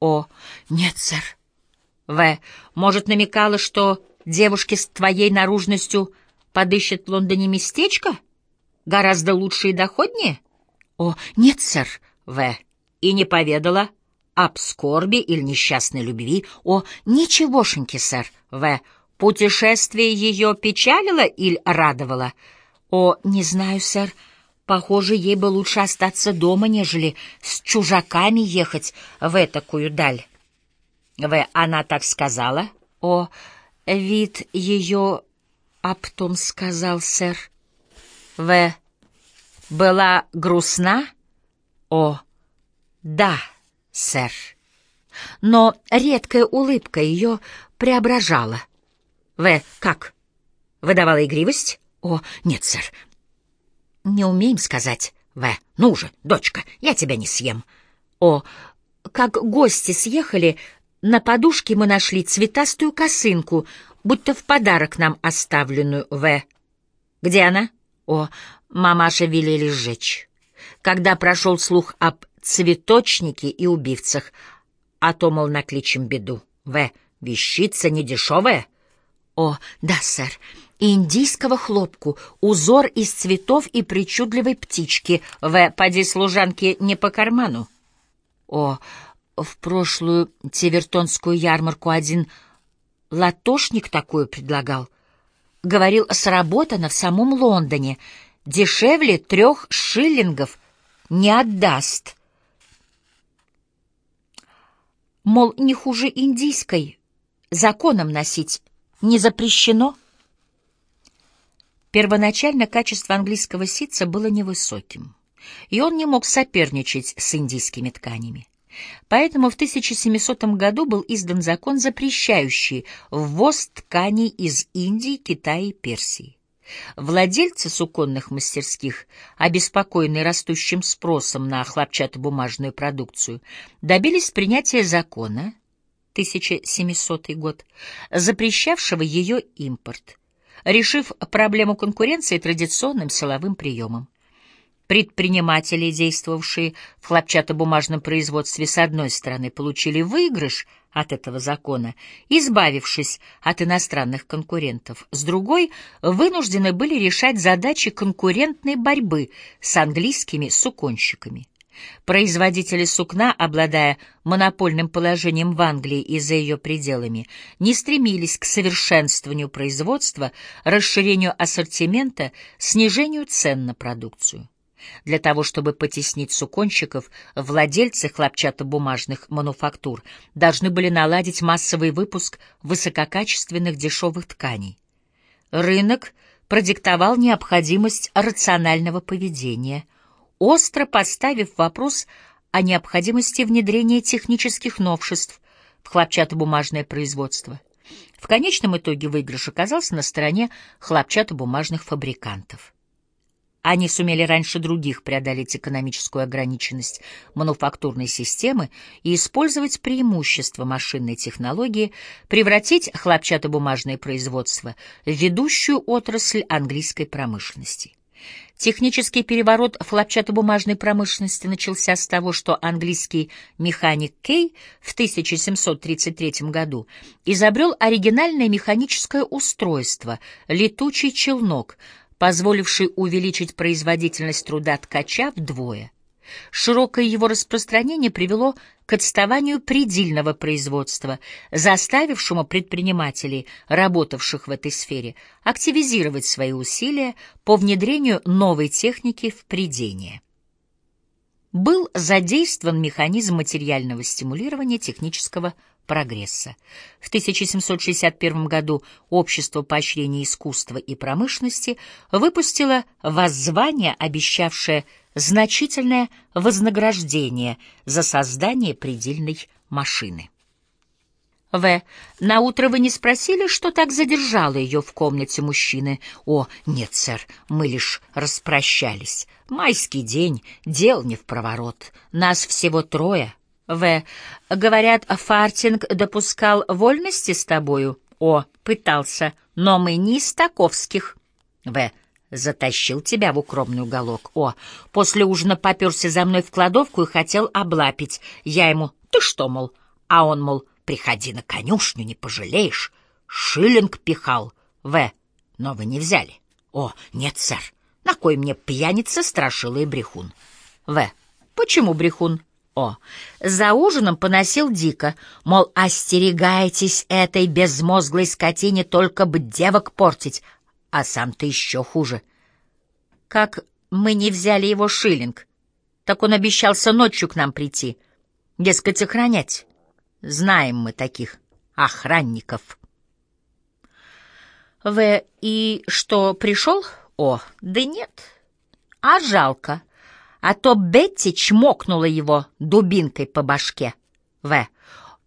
О. Нет, сэр. В. Может, намекала, что девушки с твоей наружностью подыщет в Лондоне местечко? Гораздо лучше и доходнее? О. Нет, сэр. В. И не поведала об скорби или несчастной любви? О. Ничегошеньки, сэр. В. Путешествие ее печалило или радовало? О. Не знаю, сэр. Похоже, ей бы лучше остаться дома, нежели с чужаками ехать в этакую даль. В. Она так сказала? О. Вид ее... Аптом сказал, сэр. В. Была грустна? О. Да, сэр. Но редкая улыбка ее преображала. В. Как? Выдавала игривость? О, нет, сэр, не умеем сказать. В. Ну же, дочка, я тебя не съем. О. Как гости съехали, на подушке мы нашли цветастую косынку, будто в подарок нам оставленную. В. Где она? О. Мамаша велели сжечь. Когда прошел слух об цветочнике и убивцах, а то, мол, накличем беду. В. Вещица недешевая? О, да, сэр индийского хлопку, узор из цветов и причудливой птички. В. Поди служанки не по карману. О, в прошлую Тевертонскую ярмарку один латошник такую предлагал. Говорил, сработано в самом Лондоне. Дешевле трех шиллингов не отдаст. Мол, не хуже индийской. Законом носить не запрещено. Первоначально качество английского ситца было невысоким, и он не мог соперничать с индийскими тканями. Поэтому в 1700 году был издан закон, запрещающий ввоз тканей из Индии, Китая и Персии. Владельцы суконных мастерских, обеспокоенные растущим спросом на хлопчатобумажную продукцию, добились принятия закона 1700 год, запрещавшего ее импорт решив проблему конкуренции традиционным силовым приемом. Предприниматели, действовавшие в хлопчатобумажном производстве, с одной стороны, получили выигрыш от этого закона, избавившись от иностранных конкурентов, с другой — вынуждены были решать задачи конкурентной борьбы с английскими суконщиками. Производители сукна, обладая монопольным положением в Англии и за ее пределами, не стремились к совершенствованию производства, расширению ассортимента, снижению цен на продукцию. Для того, чтобы потеснить суконщиков, владельцы хлопчатобумажных мануфактур должны были наладить массовый выпуск высококачественных дешевых тканей. Рынок продиктовал необходимость рационального поведения – остро поставив вопрос о необходимости внедрения технических новшеств в хлопчатобумажное производство. В конечном итоге выигрыш оказался на стороне хлопчатобумажных фабрикантов. Они сумели раньше других преодолеть экономическую ограниченность мануфактурной системы и использовать преимущества машинной технологии, превратить хлопчатобумажное производство в ведущую отрасль английской промышленности. Технический переворот хлопчатобумажной промышленности начался с того, что английский механик Кей в 1733 году изобрел оригинальное механическое устройство — летучий челнок, позволивший увеличить производительность труда ткача вдвое — Широкое его распространение привело к отставанию предельного производства, заставившему предпринимателей, работавших в этой сфере, активизировать свои усилия по внедрению новой техники в придение. Был задействован механизм материального стимулирования технического прогресса. В 1761 году Общество поощрения искусства и промышленности выпустило воззвание, обещавшее значительное вознаграждение за создание предельной машины. В. На утро вы не спросили, что так задержало ее в комнате мужчины? О, нет, сэр, мы лишь распрощались. Майский день, дел не в проворот. Нас всего трое. В. Говорят, Фартинг допускал вольности с тобою? О, пытался, но мы не из таковских. В. Затащил тебя в укромный уголок. О, после ужина поперся за мной в кладовку и хотел облапить. Я ему, ты что, мол, А он, мол, приходи на конюшню, не пожалеешь. Шиллинг пихал. В. Но вы не взяли. О, нет, сэр. На кой мне пьяница, страшила и брехун? В. Почему брехун? О. За ужином поносил дико, мол, остерегайтесь этой безмозглой скотине только бы девок портить, а сам-то еще хуже. Как мы не взяли его шиллинг, так он обещался ночью к нам прийти, дескать, охранять. Знаем мы таких охранников. В. И что, пришел? О, да нет. А жалко. А то Бетти чмокнула его дубинкой по башке. В.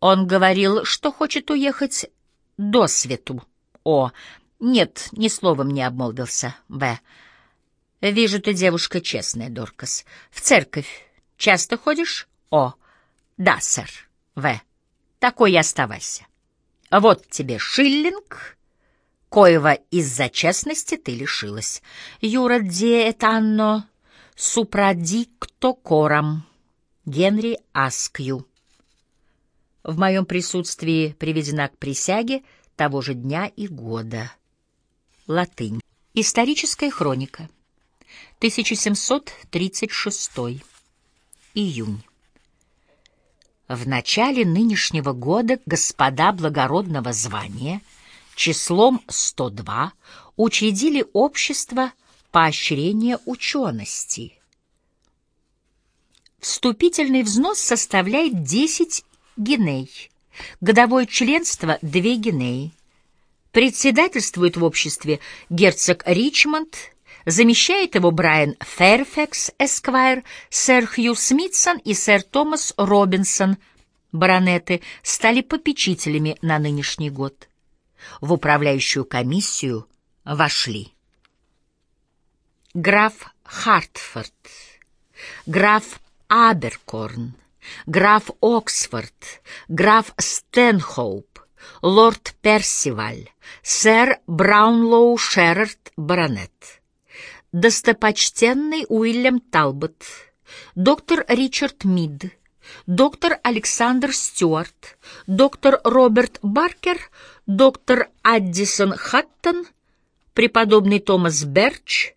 Он говорил, что хочет уехать до свету. О, нет, ни словом не обмолвился. В. Вижу, ты девушка честная, Доркас. В церковь часто ходишь? О, да, сэр. В. Такой и оставайся. Вот тебе шиллинг, коего из-за честности ты лишилась. Юра де этанно супрадикто корам. Генри Аскью. В моем присутствии приведена к присяге того же дня и года. Латынь. Историческая хроника. 1736. Июнь. В начале нынешнего года господа благородного звания числом 102 учредили общество поощрения учености. Вступительный взнос составляет 10 геней, годовое членство — 2 генеи. Председательствует в обществе герцог Ричмонд, замещает его Брайан Фэрфекс, Эсквайр, сэр Хью Смитсон и сэр Томас Робинсон, баронеты, стали попечителями на нынешний год. В управляющую комиссию вошли граф Хартфорд, граф Аберкорн, граф Оксфорд, граф Стэнхоуп, лорд Персиваль, сэр Браунлоу Шерард, баронет, достопочтенный Уильям Талбот, доктор Ричард Мид, доктор Александр Стюарт, доктор Роберт Баркер, доктор Аддисон Хаттон, преподобный Томас Берч,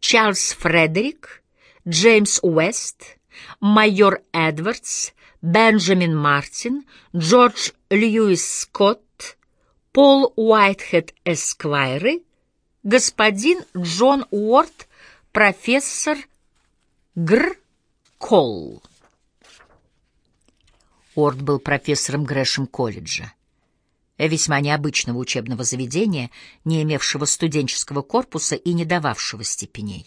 Чарльз Фредерик, Джеймс Уэст, майор Эдвардс, Бенджамин Мартин, Джордж Льюис Скотт, Пол Уайтхед Эсквайры, господин Джон Уорд, профессор Гр. Колл. Уорд был профессором Грэшем колледжа, весьма необычного учебного заведения, не имевшего студенческого корпуса и не дававшего степеней.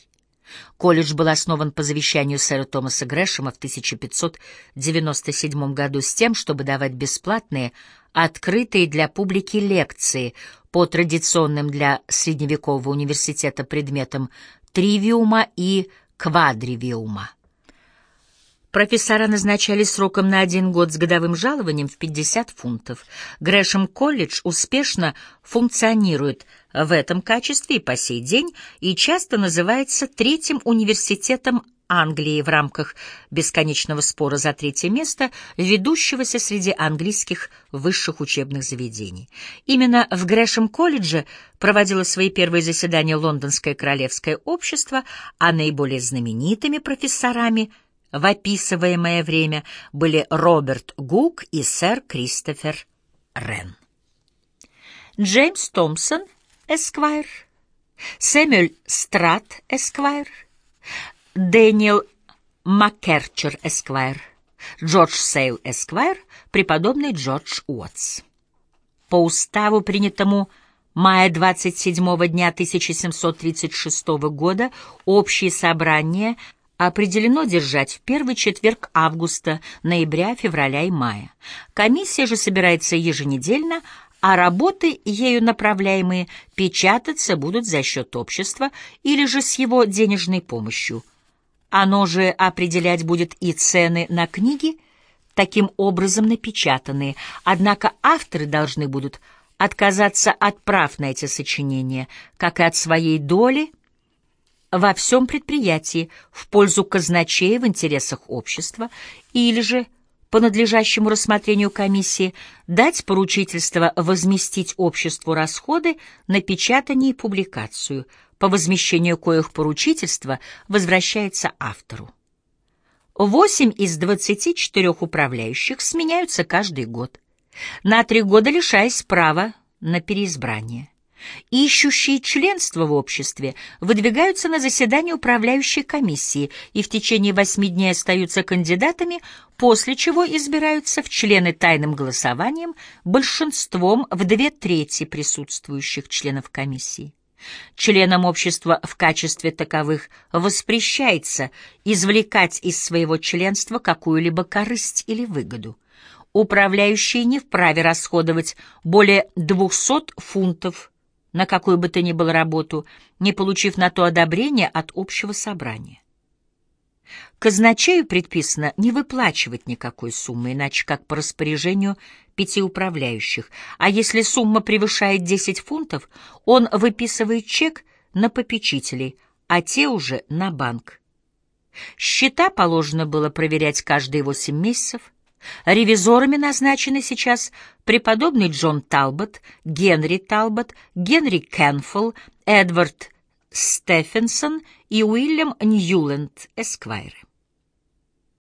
Колледж был основан по завещанию сэра Томаса Грэшема в 1597 году с тем, чтобы давать бесплатные, открытые для публики лекции по традиционным для средневекового университета предметам тривиума и квадривиума. Профессора назначались сроком на один год с годовым жалованием в 50 фунтов. Грэшем колледж успешно функционирует в этом качестве и по сей день и часто называется третьим университетом Англии в рамках бесконечного спора за третье место, ведущегося среди английских высших учебных заведений. Именно в Грэшем-колледже проводило свои первые заседания Лондонское королевское общество, а наиболее знаменитыми профессорами – в описываемое время были Роберт Гук и сэр Кристофер Рен. Джеймс Томпсон, эсквайр, Сэмюэль Страт, эсквайр, Дэниел Маккерчер, эсквайр, Джордж Сейл, эсквайр, преподобный Джордж Уотс. По уставу, принятому мая 27 дня 1736 года, общее собрание – определено держать в первый четверг августа, ноября, февраля и мая. Комиссия же собирается еженедельно, а работы, ею направляемые, печататься будут за счет общества или же с его денежной помощью. Оно же определять будет и цены на книги, таким образом напечатанные, однако авторы должны будут отказаться от прав на эти сочинения, как и от своей доли – во всем предприятии в пользу казначея в интересах общества или же по надлежащему рассмотрению комиссии дать поручительство возместить обществу расходы на печатание и публикацию, по возмещению коих поручительство возвращается автору. Восемь из двадцати четырех управляющих сменяются каждый год, на три года лишаясь права на переизбрание. Ищущие членство в обществе выдвигаются на заседание управляющей комиссии и в течение восьми дней остаются кандидатами, после чего избираются в члены тайным голосованием большинством в две трети присутствующих членов комиссии. Членам общества в качестве таковых воспрещается извлекать из своего членства какую-либо корысть или выгоду. Управляющие не вправе расходовать более 200 фунтов на какую бы то ни было работу, не получив на то одобрения от общего собрания. Казначею предписано не выплачивать никакой суммы, иначе как по распоряжению пяти управляющих, а если сумма превышает 10 фунтов, он выписывает чек на попечителей, а те уже на банк. Счета положено было проверять каждые 8 месяцев, Ревизорами назначены сейчас преподобный Джон Талбот, Генри Талбот, Генри Кенфелл, Эдвард Стефенсон и Уильям Ньюленд, эсквайры.